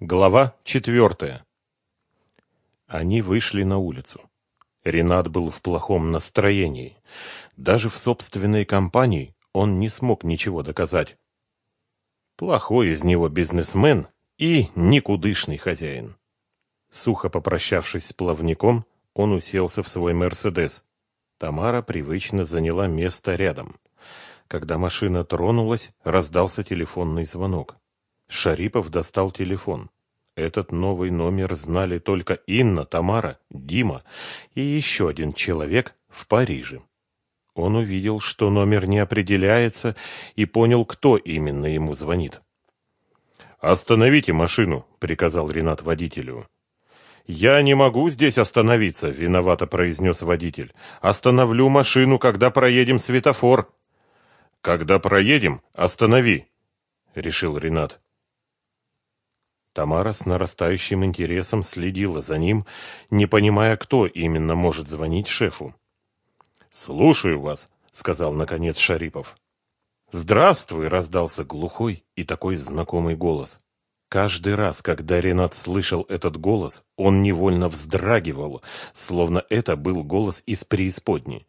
Глава четвертая. Они вышли на улицу. Ренат был в плохом настроении. Даже в собственной компании он не смог ничего доказать. Плохой из него бизнесмен и никудышный хозяин. Сухо попрощавшись с плавником, он уселся в свой «Мерседес». Тамара привычно заняла место рядом. Когда машина тронулась, раздался телефонный звонок. Шарипов достал телефон. Этот новый номер знали только Инна, Тамара, Дима и еще один человек в Париже. Он увидел, что номер не определяется, и понял, кто именно ему звонит. «Остановите машину», — приказал Ренат водителю. «Я не могу здесь остановиться», — виновато произнес водитель. «Остановлю машину, когда проедем светофор». «Когда проедем, останови», — решил Ренат. Тамара с нарастающим интересом следила за ним, не понимая, кто именно может звонить шефу. «Слушаю вас», — сказал наконец Шарипов. «Здравствуй!» — раздался глухой и такой знакомый голос. Каждый раз, когда Ренат слышал этот голос, он невольно вздрагивал, словно это был голос из преисподней.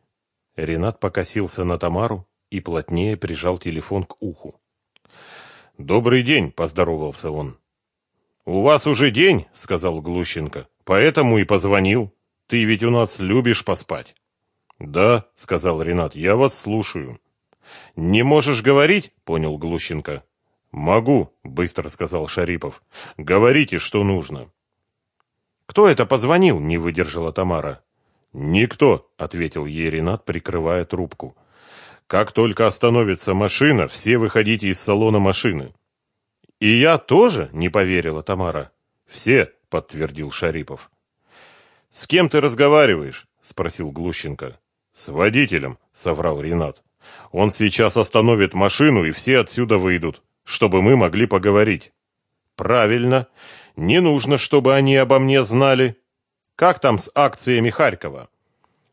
Ренат покосился на Тамару и плотнее прижал телефон к уху. «Добрый день!» — поздоровался он. «У вас уже день», — сказал Глущенко, — «поэтому и позвонил. Ты ведь у нас любишь поспать». «Да», — сказал Ренат, — «я вас слушаю». «Не можешь говорить?» — понял Глущенко. «Могу», — быстро сказал Шарипов. «Говорите, что нужно». «Кто это позвонил?» — не выдержала Тамара. «Никто», — ответил ей Ренат, прикрывая трубку. «Как только остановится машина, все выходите из салона машины. «И я тоже?» — не поверила Тамара. «Все», — подтвердил Шарипов. «С кем ты разговариваешь?» — спросил Глущенко. «С водителем», — соврал Ренат. «Он сейчас остановит машину, и все отсюда выйдут, чтобы мы могли поговорить». «Правильно. Не нужно, чтобы они обо мне знали. Как там с акциями Харькова?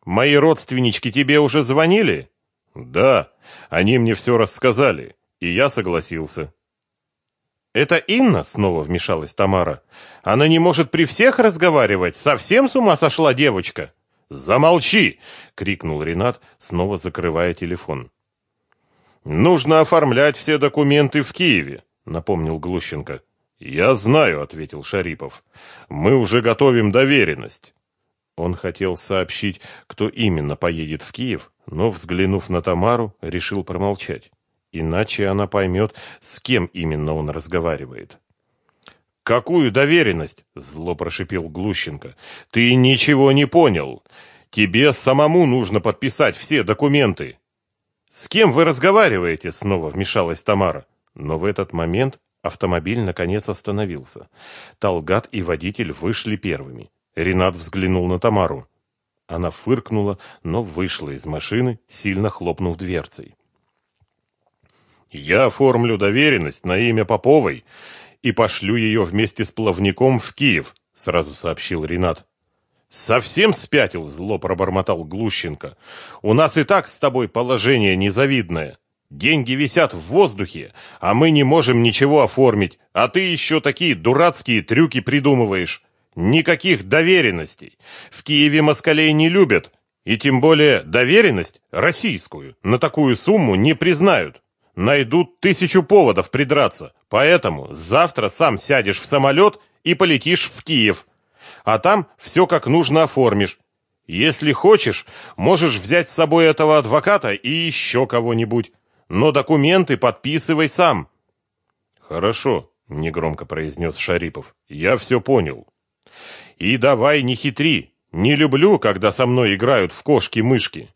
Мои родственнички тебе уже звонили?» «Да, они мне все рассказали, и я согласился». «Это Инна?» — снова вмешалась Тамара. «Она не может при всех разговаривать? Совсем с ума сошла девочка?» «Замолчи!» — крикнул Ренат, снова закрывая телефон. «Нужно оформлять все документы в Киеве», — напомнил Глущенко. «Я знаю», — ответил Шарипов. «Мы уже готовим доверенность». Он хотел сообщить, кто именно поедет в Киев, но, взглянув на Тамару, решил промолчать. Иначе она поймет, с кем именно он разговаривает. «Какую доверенность?» — зло прошипел Глущенко. «Ты ничего не понял. Тебе самому нужно подписать все документы». «С кем вы разговариваете?» — снова вмешалась Тамара. Но в этот момент автомобиль наконец остановился. Талгат и водитель вышли первыми. Ренат взглянул на Тамару. Она фыркнула, но вышла из машины, сильно хлопнув дверцей. Я оформлю доверенность на имя Поповой и пошлю ее вместе с плавником в Киев, сразу сообщил Ренат. Совсем спятил, зло пробормотал Глущенко. У нас и так с тобой положение незавидное. Деньги висят в воздухе, а мы не можем ничего оформить, а ты еще такие дурацкие трюки придумываешь. Никаких доверенностей. В Киеве москалей не любят, и тем более доверенность российскую на такую сумму не признают найдут тысячу поводов придраться. Поэтому завтра сам сядешь в самолет и полетишь в Киев. А там все как нужно оформишь. Если хочешь, можешь взять с собой этого адвоката и еще кого-нибудь. Но документы подписывай сам. Хорошо, негромко произнес Шарипов. Я все понял. И давай не хитри. Не люблю, когда со мной играют в кошки-мышки.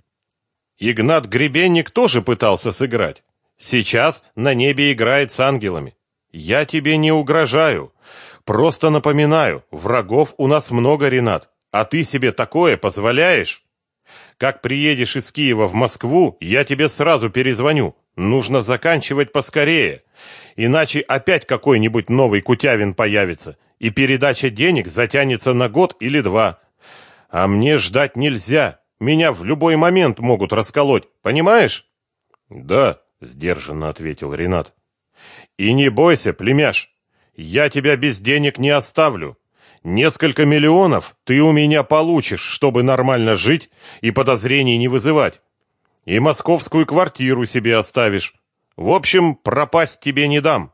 Игнат Гребенник тоже пытался сыграть. Сейчас на небе играет с ангелами. Я тебе не угрожаю. Просто напоминаю, врагов у нас много, Ренат. А ты себе такое позволяешь? Как приедешь из Киева в Москву, я тебе сразу перезвоню. Нужно заканчивать поскорее. Иначе опять какой-нибудь новый Кутявин появится, и передача денег затянется на год или два. А мне ждать нельзя. Меня в любой момент могут расколоть, понимаешь? Да, сдержанно ответил Ренат. И не бойся, племяш. Я тебя без денег не оставлю. Несколько миллионов ты у меня получишь, чтобы нормально жить и подозрений не вызывать. И московскую квартиру себе оставишь. В общем, пропасть тебе не дам.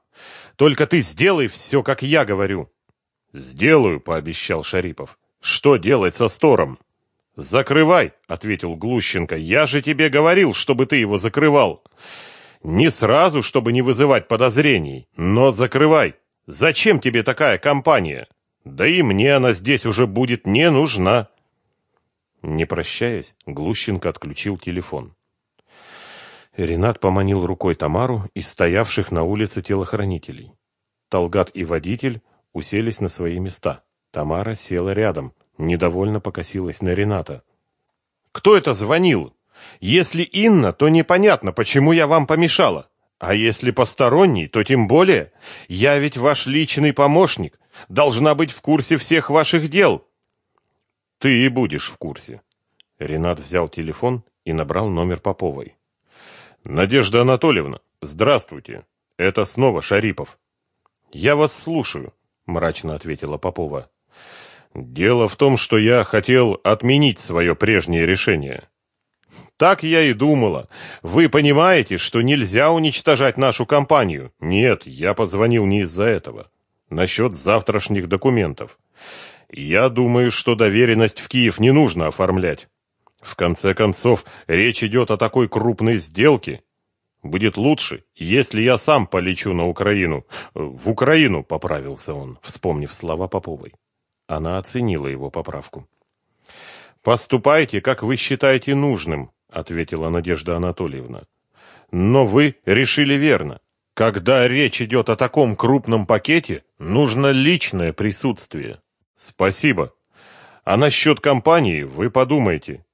Только ты сделай все, как я говорю. Сделаю, пообещал Шарипов. Что делать со стором? Закрывай, ответил Глущенко. Я же тебе говорил, чтобы ты его закрывал. Не сразу, чтобы не вызывать подозрений, но закрывай. Зачем тебе такая компания? Да и мне она здесь уже будет не нужна. Не прощаясь, Глущенко отключил телефон. Ренат поманил рукой Тамару и стоявших на улице телохранителей. Талгат и водитель уселись на свои места. Тамара села рядом, недовольно покосилась на Рената. «Кто это звонил? Если Инна, то непонятно, почему я вам помешала. А если посторонний, то тем более. Я ведь ваш личный помощник, должна быть в курсе всех ваших дел». «Ты и будешь в курсе». Ренат взял телефон и набрал номер Поповой. «Надежда Анатольевна, здравствуйте. Это снова Шарипов». «Я вас слушаю», — мрачно ответила Попова. «Дело в том, что я хотел отменить свое прежнее решение». «Так я и думала. Вы понимаете, что нельзя уничтожать нашу компанию?» «Нет, я позвонил не из-за этого. Насчет завтрашних документов. Я думаю, что доверенность в Киев не нужно оформлять. В конце концов, речь идет о такой крупной сделке. Будет лучше, если я сам полечу на Украину. В Украину, поправился он, вспомнив слова Поповой. Она оценила его поправку. Поступайте, как вы считаете нужным, ответила Надежда Анатольевна. Но вы решили верно. Когда речь идет о таком крупном пакете, нужно личное присутствие. Спасибо. А насчет компании вы подумайте.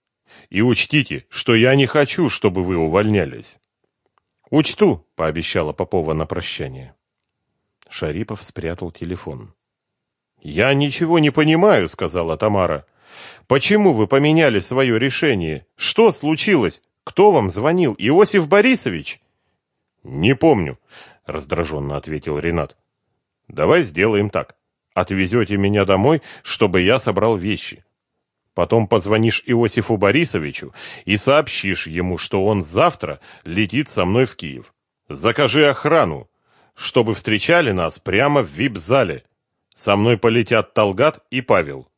И учтите, что я не хочу, чтобы вы увольнялись. Учту, пообещала Попова на прощание. Шарипов спрятал телефон. Я ничего не понимаю, сказала Тамара. Почему вы поменяли свое решение? Что случилось? Кто вам звонил? Иосиф Борисович? Не помню, раздраженно ответил Ренат. Давай сделаем так. Отвезете меня домой, чтобы я собрал вещи. Потом позвонишь Иосифу Борисовичу и сообщишь ему, что он завтра летит со мной в Киев. Закажи охрану, чтобы встречали нас прямо в вип-зале. Со мной полетят Талгат и Павел.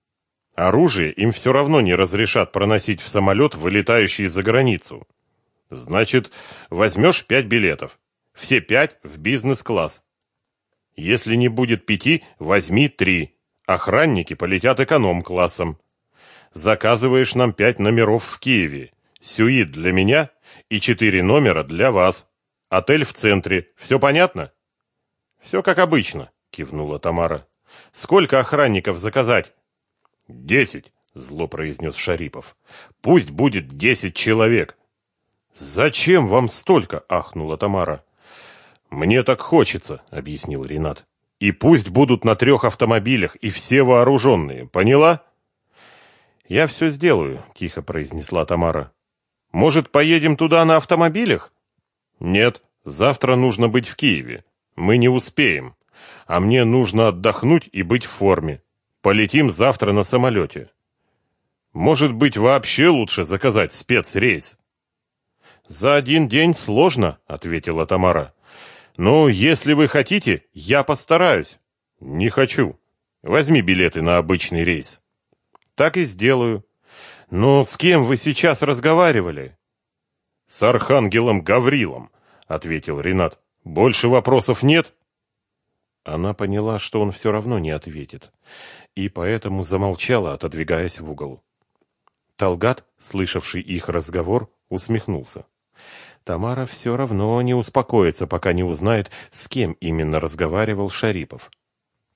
Оружие им все равно не разрешат проносить в самолет, вылетающий за границу. Значит, возьмешь пять билетов. Все пять в бизнес-класс. Если не будет пяти, возьми три. Охранники полетят эконом-классом. Заказываешь нам пять номеров в Киеве. Сюит для меня и четыре номера для вас. Отель в центре. Все понятно? Все как обычно, кивнула Тамара. Сколько охранников заказать? Десять, зло произнес Шарипов. Пусть будет десять человек. Зачем вам столько? ахнула Тамара. Мне так хочется, объяснил Ренат. И пусть будут на трех автомобилях и все вооруженные, поняла? «Я все сделаю», — тихо произнесла Тамара. «Может, поедем туда на автомобилях?» «Нет, завтра нужно быть в Киеве. Мы не успеем. А мне нужно отдохнуть и быть в форме. Полетим завтра на самолете. Может быть, вообще лучше заказать спецрейс?» «За один день сложно», — ответила Тамара. «Но если вы хотите, я постараюсь». «Не хочу. Возьми билеты на обычный рейс». Так и сделаю. Но с кем вы сейчас разговаривали? С архангелом Гаврилом, ответил Ренат. Больше вопросов нет? Она поняла, что он все равно не ответит, и поэтому замолчала, отодвигаясь в угол. Талгат, слышавший их разговор, усмехнулся. Тамара все равно не успокоится, пока не узнает, с кем именно разговаривал Шарипов.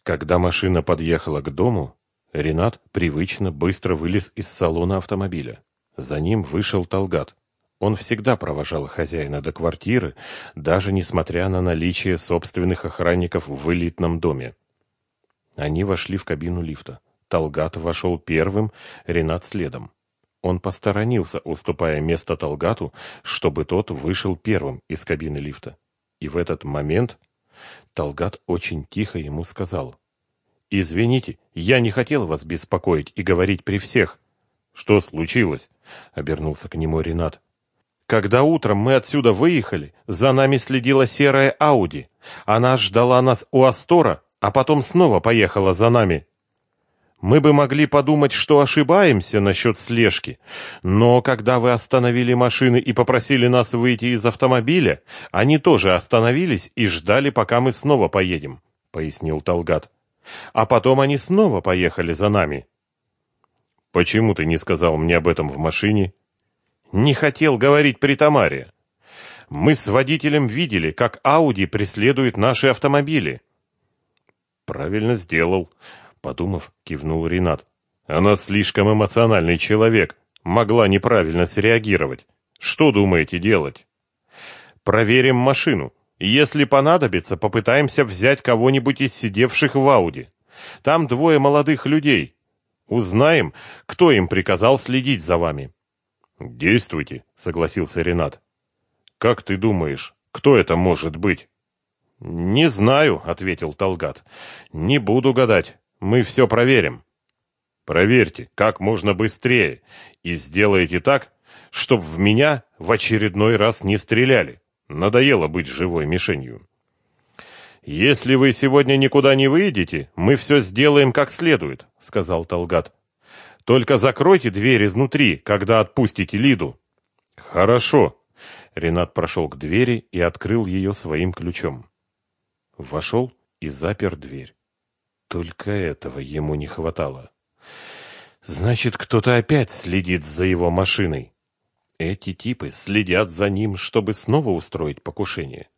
Когда машина подъехала к дому, Ренат привычно быстро вылез из салона автомобиля. За ним вышел Талгат. Он всегда провожал хозяина до квартиры, даже несмотря на наличие собственных охранников в элитном доме. Они вошли в кабину лифта. Талгат вошел первым, Ренат следом. Он посторонился, уступая место Талгату, чтобы тот вышел первым из кабины лифта. И в этот момент Талгат очень тихо ему сказал. «Извините, я не хотел вас беспокоить и говорить при всех». «Что случилось?» — обернулся к нему Ренат. «Когда утром мы отсюда выехали, за нами следила серая Ауди. Она ждала нас у Астора, а потом снова поехала за нами. Мы бы могли подумать, что ошибаемся насчет слежки, но когда вы остановили машины и попросили нас выйти из автомобиля, они тоже остановились и ждали, пока мы снова поедем», — пояснил Талгат. «А потом они снова поехали за нами». «Почему ты не сказал мне об этом в машине?» «Не хотел говорить при Тамаре. Мы с водителем видели, как Ауди преследует наши автомобили». «Правильно сделал», Подумав, кивнул Ренат. Она слишком эмоциональный человек, могла неправильно среагировать. Что думаете делать? Проверим машину. Если понадобится, попытаемся взять кого-нибудь из сидевших в Ауди. Там двое молодых людей. Узнаем, кто им приказал следить за вами. Действуйте, согласился Ренат. Как ты думаешь, кто это может быть? Не знаю, ответил Талгат. Не буду гадать. Мы все проверим. Проверьте, как можно быстрее, и сделайте так, чтобы в меня в очередной раз не стреляли. Надоело быть живой мишенью. Если вы сегодня никуда не выйдете, мы все сделаем как следует, сказал Талгат. Только закройте дверь изнутри, когда отпустите Лиду. Хорошо. Ренат прошел к двери и открыл ее своим ключом. Вошел и запер дверь. Только этого ему не хватало. Значит, кто-то опять следит за его машиной. Эти типы следят за ним, чтобы снова устроить покушение.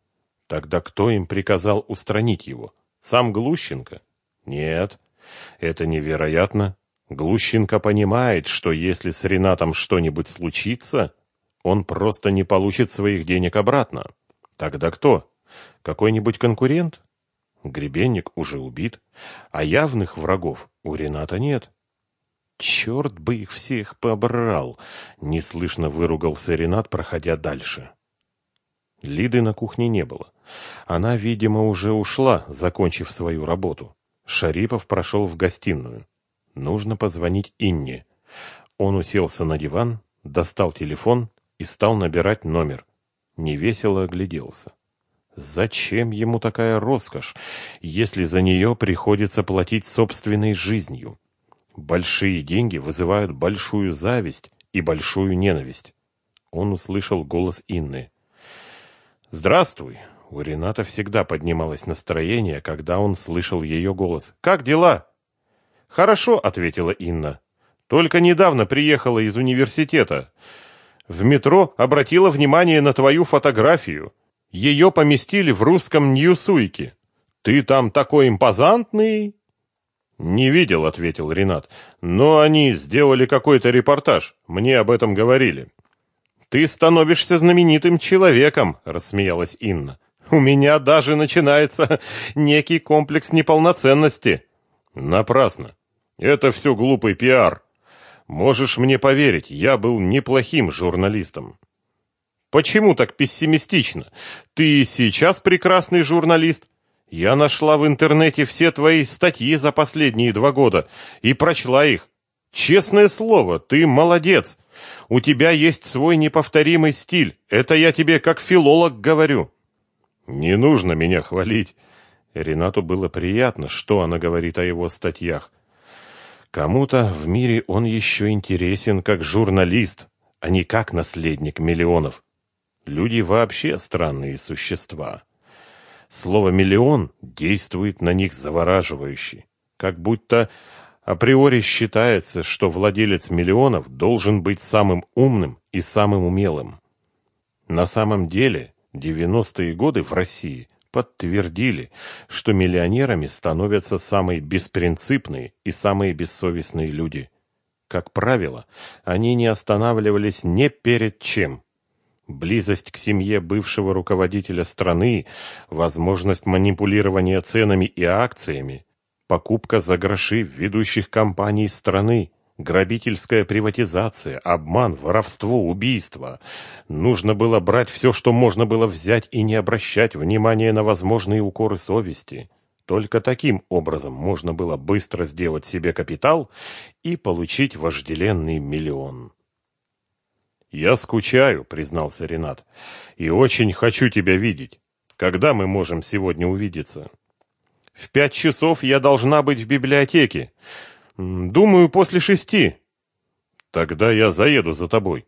Тогда кто им приказал устранить его? Сам Глущенко? Нет, это невероятно. Глущенко понимает, что если с Ренатом что-нибудь случится, он просто не получит своих денег обратно. Тогда кто? Какой-нибудь конкурент? Гребенник уже убит, а явных врагов у Рената нет. Черт бы их всех побрал! Неслышно выругался Ренат, проходя дальше. Лиды на кухне не было. Она, видимо, уже ушла, закончив свою работу. Шарипов прошел в гостиную. Нужно позвонить Инне. Он уселся на диван, достал телефон и стал набирать номер. Невесело огляделся. Зачем ему такая роскошь, если за нее приходится платить собственной жизнью? Большие деньги вызывают большую зависть и большую ненависть. Он услышал голос Инны. «Здравствуй!» У Рената всегда поднималось настроение, когда он слышал ее голос. «Как дела?» «Хорошо», — ответила Инна. «Только недавно приехала из университета. В метро обратила внимание на твою фотографию. Ее поместили в русском Ньюсуйке. Ты там такой импозантный. Не видел, ответил Ренат. Но они сделали какой-то репортаж. Мне об этом говорили. Ты становишься знаменитым человеком, рассмеялась Инна. У меня даже начинается некий комплекс неполноценности. Напрасно. Это все глупый пиар. Можешь мне поверить, я был неплохим журналистом. Почему так пессимистично? Ты сейчас прекрасный журналист. Я нашла в интернете все твои статьи за последние два года и прочла их. Честное слово, ты молодец. У тебя есть свой неповторимый стиль. Это я тебе как филолог говорю. Не нужно меня хвалить. Ренату было приятно, что она говорит о его статьях. Кому-то в мире он еще интересен как журналист, а не как наследник миллионов. Люди вообще странные существа. Слово «миллион» действует на них завораживающе, как будто априори считается, что владелец миллионов должен быть самым умным и самым умелым. На самом деле, 90-е годы в России подтвердили, что миллионерами становятся самые беспринципные и самые бессовестные люди. Как правило, они не останавливались ни перед чем – Близость к семье бывшего руководителя страны, возможность манипулирования ценами и акциями, покупка за гроши ведущих компаний страны, Грабительская приватизация, обман, воровство, убийство. Нужно было брать все, что можно было взять, и не обращать внимания на возможные укоры совести. Только таким образом можно было быстро сделать себе капитал и получить вожделенный миллион. «Я скучаю», — признался Ренат, — «и очень хочу тебя видеть. Когда мы можем сегодня увидеться?» «В пять часов я должна быть в библиотеке. Думаю, после шести. Тогда я заеду за тобой.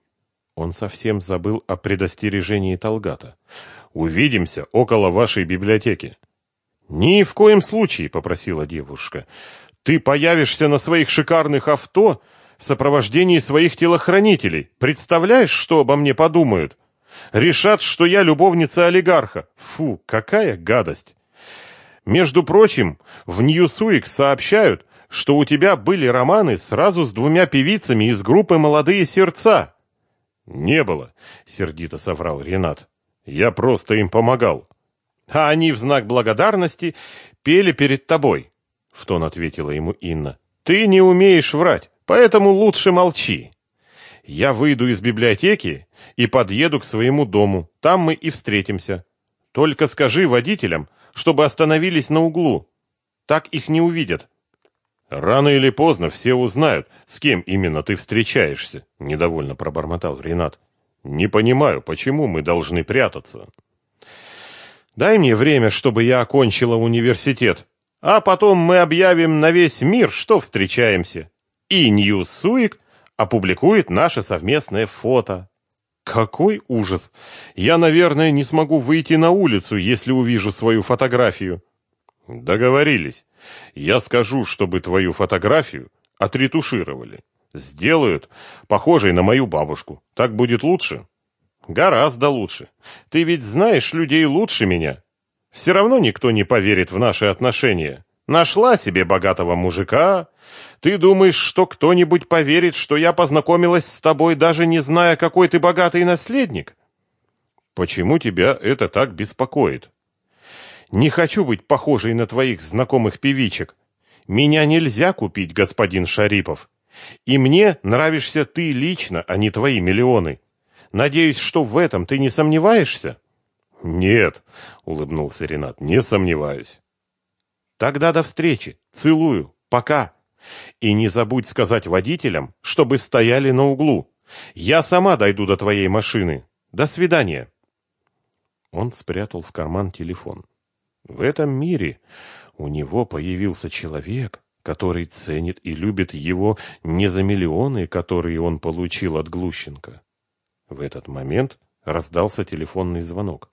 Он совсем забыл о предостережении Талгата. Увидимся около вашей библиотеки. Ни в коем случае, попросила девушка. Ты появишься на своих шикарных авто в сопровождении своих телохранителей. Представляешь, что обо мне подумают? Решат, что я любовница олигарха. Фу, какая гадость. Между прочим, в Ньюсуик сообщают, что у тебя были романы сразу с двумя певицами из группы «Молодые сердца». «Не было», — сердито соврал Ренат. «Я просто им помогал». «А они в знак благодарности пели перед тобой», — в тон ответила ему Инна. «Ты не умеешь врать, поэтому лучше молчи. Я выйду из библиотеки и подъеду к своему дому. Там мы и встретимся. Только скажи водителям, чтобы остановились на углу. Так их не увидят. Рано или поздно все узнают, с кем именно ты встречаешься, недовольно пробормотал Ренат. Не понимаю, почему мы должны прятаться. Дай мне время, чтобы я окончила университет, а потом мы объявим на весь мир, что встречаемся. И Ньюсуик опубликует наше совместное фото. Какой ужас! Я, наверное, не смогу выйти на улицу, если увижу свою фотографию. Договорились. Я скажу, чтобы твою фотографию отретушировали. Сделают похожей на мою бабушку. Так будет лучше? Гораздо лучше. Ты ведь знаешь людей лучше меня. Все равно никто не поверит в наши отношения. Нашла себе богатого мужика. Ты думаешь, что кто-нибудь поверит, что я познакомилась с тобой, даже не зная, какой ты богатый наследник? Почему тебя это так беспокоит? Не хочу быть похожей на твоих знакомых певичек. Меня нельзя купить, господин Шарипов. И мне нравишься ты лично, а не твои миллионы. Надеюсь, что в этом ты не сомневаешься? Нет, улыбнулся Ренат. Не сомневаюсь. Тогда до встречи. Целую. Пока. И не забудь сказать водителям, чтобы стояли на углу. Я сама дойду до твоей машины. До свидания. Он спрятал в карман телефон. В этом мире у него появился человек, который ценит и любит его не за миллионы, которые он получил от Глущенко. В этот момент раздался телефонный звонок.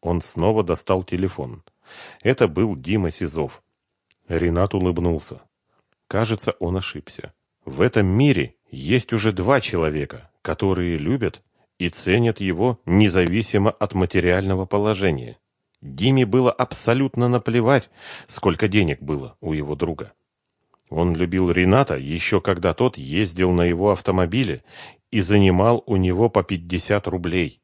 Он снова достал телефон. Это был Дима Сизов. Ренат улыбнулся. Кажется, он ошибся. В этом мире есть уже два человека, которые любят и ценят его независимо от материального положения. Диме было абсолютно наплевать, сколько денег было у его друга. Он любил Рената еще когда тот ездил на его автомобиле и занимал у него по 50 рублей.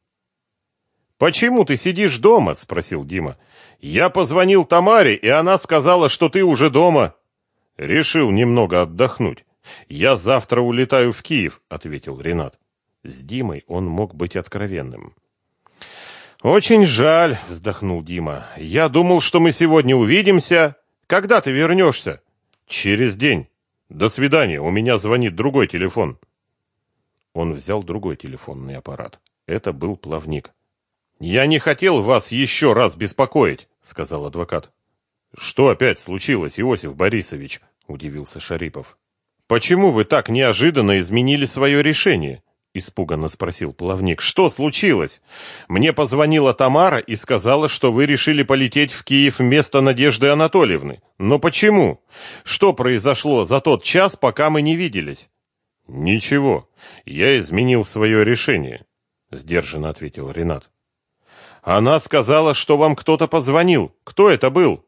«Почему ты сидишь дома?» – спросил Дима. «Я позвонил Тамаре, и она сказала, что ты уже дома». «Решил немного отдохнуть. Я завтра улетаю в Киев», – ответил Ренат. С Димой он мог быть откровенным. «Очень жаль», — вздохнул Дима. «Я думал, что мы сегодня увидимся. Когда ты вернешься?» «Через день. До свидания. У меня звонит другой телефон». Он взял другой телефонный аппарат. Это был плавник. «Я не хотел вас еще раз беспокоить», — сказал адвокат. «Что опять случилось, Иосиф Борисович?» — удивился Шарипов. «Почему вы так неожиданно изменили свое решение? испуганно спросил плавник. Что случилось? Мне позвонила Тамара и сказала, что вы решили полететь в Киев вместо Надежды Анатольевны. Но почему? Что произошло за тот час, пока мы не виделись? Ничего. Я изменил свое решение, сдержанно ответил Ренат. Она сказала, что вам кто-то позвонил. Кто это был?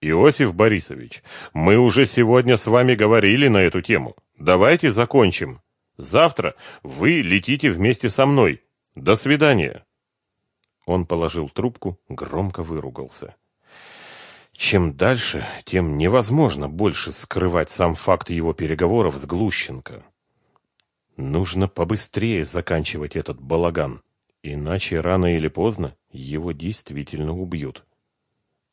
Иосиф Борисович, мы уже сегодня с вами говорили на эту тему. Давайте закончим. Завтра вы летите вместе со мной. До свидания. Он положил трубку, громко выругался. Чем дальше, тем невозможно больше скрывать сам факт его переговоров с Глущенко. Нужно побыстрее заканчивать этот балаган, иначе рано или поздно его действительно убьют.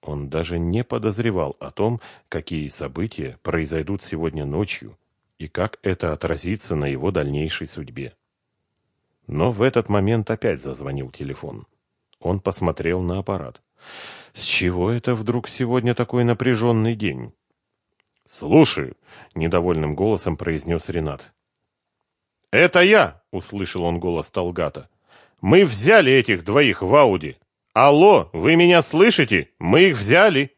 Он даже не подозревал о том, какие события произойдут сегодня ночью и как это отразится на его дальнейшей судьбе. Но в этот момент опять зазвонил телефон. Он посмотрел на аппарат. С чего это вдруг сегодня такой напряженный день? «Слушаю», — недовольным голосом произнес Ренат. «Это я!» — услышал он голос Талгата. «Мы взяли этих двоих в Ауди! Алло, вы меня слышите? Мы их взяли!»